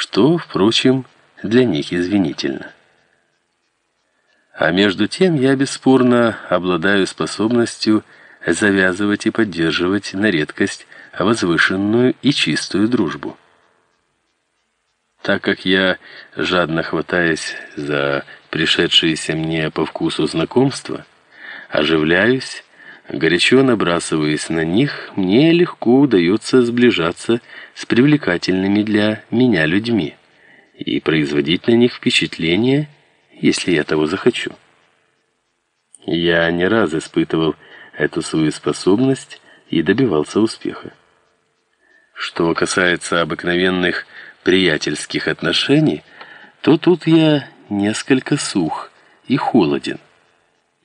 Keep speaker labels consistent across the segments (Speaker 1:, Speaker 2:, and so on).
Speaker 1: что, впрочем, для них извинительно. А между тем я бесспорно обладаю способностью завязывать и поддерживать на редкость возвышенную и чистую дружбу. Так как я, жадно хватаясь за пришедшиеся мне по вкусу знакомства, оживляюсь, горячо набрасываясь на них, мне легко удается сближаться с привлекательными для меня людьми и производить на них впечатление, если я того захочу. Я не раз испытывал эту свою способность и добивался успеха. Что касается обыкновенных приятельских отношений, то тут я несколько сух и холоден,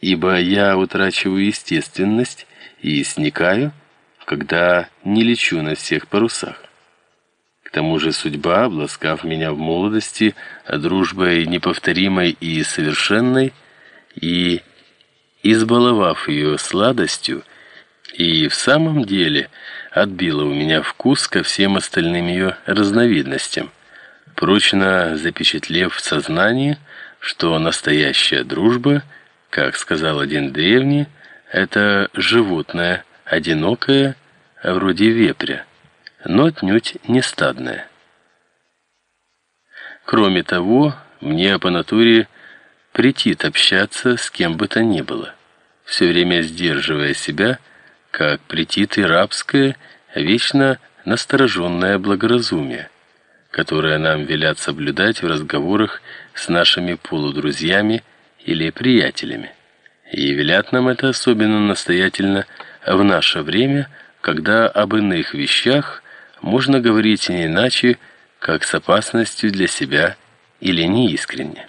Speaker 1: ибо я утрачиваю естественность и сникаю, когда не лечу на всех парусах. К тому же судьба, обласкав меня в молодости дружбой неповторимой и совершенной, и избаловав ее сладостью, и в самом деле отбила у меня вкус ко всем остальным ее разновидностям, прочно запечатлев в сознании, что настоящая дружба, как сказал один древний, это животное одинокое, вроде вепря, но отнюдь не стадное. Кроме того, мне по натуре претит общаться с кем бы то ни было, все время сдерживая себя, как претит и рабское, вечно настороженное благоразумие, которое нам велят соблюдать в разговорах с нашими полудрузьями или приятелями. И велят нам это особенно настоятельно в наше время, когда об иных вещах можно говорить не иначе, как с опасностью для себя или неискренне.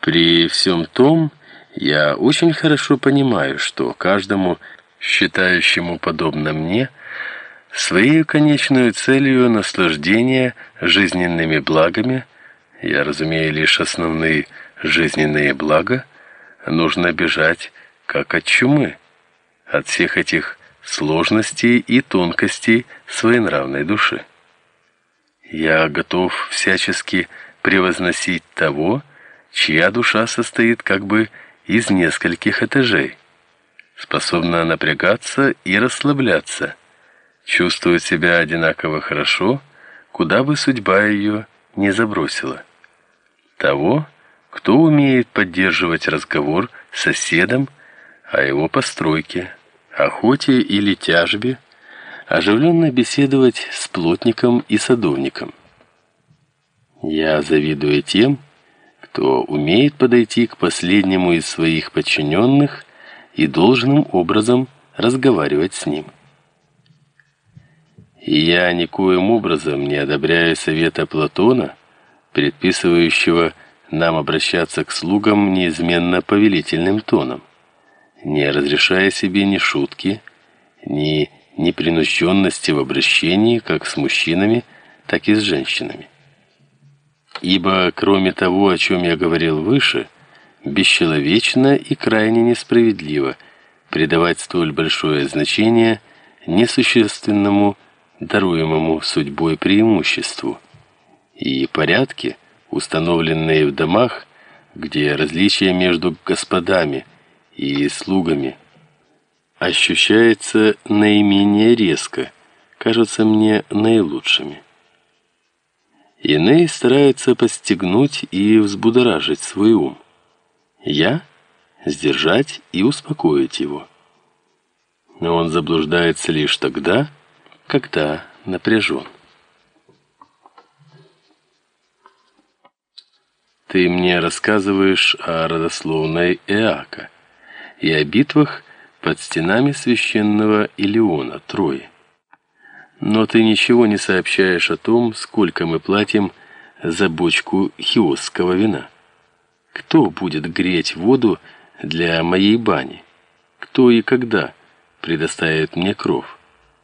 Speaker 1: При всем том, я очень хорошо понимаю, что каждому, считающему подобно мне, своей конечной целью наслаждения жизненными благами, я разумею лишь основные жизненные блага, нужно бежать как от чумы, от всех этих сложностей и тонкостей своей нравной души. Я готов всячески превозносить того, чья душа состоит как бы из нескольких этажей, способна напрягаться и расслабляться, чувствует себя одинаково хорошо, куда бы судьба ее не забросила. Того, кто умеет поддерживать разговор с соседом о его постройке, охоте или тяжбе, оживленно беседовать с плотником и садовником. Я завидую тем, кто умеет подойти к последнему из своих подчиненных и должным образом разговаривать с ним. И я никоим образом не одобряю совета Платона, предписывающего нам обращаться к слугам неизменно повелительным тоном, не разрешая себе ни шутки, ни непринужденности в обращении как с мужчинами, так и с женщинами. Ибо, кроме того, о чем я говорил выше, бесчеловечно и крайне несправедливо придавать столь большое значение несущественному, даруемому судьбой преимуществу. И порядки, установленные в домах, где различия между господами и слугами ощущается наименее резко, кажутся мне наилучшими. Иные стараются постигнуть и взбудоражить свой ум. Я сдержать и успокоить его. Но он заблуждается лишь тогда, когда напряжен. Ты мне рассказываешь о родословной Эака и о битвах под стенами священного Илеона Трои. Но ты ничего не сообщаешь о том, сколько мы платим за бочку хиосского вина. Кто будет греть воду для моей бани? Кто и когда предоставит мне кров,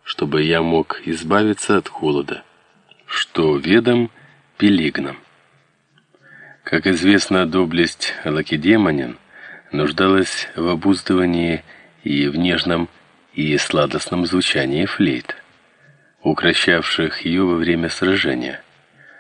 Speaker 1: чтобы я мог избавиться от холода? Что ведом пилигнам? Как известно, доблесть Лакедемонин нуждалась в обуздывании и в нежном и сладостном звучании флейт. укращавших ее во время сражения.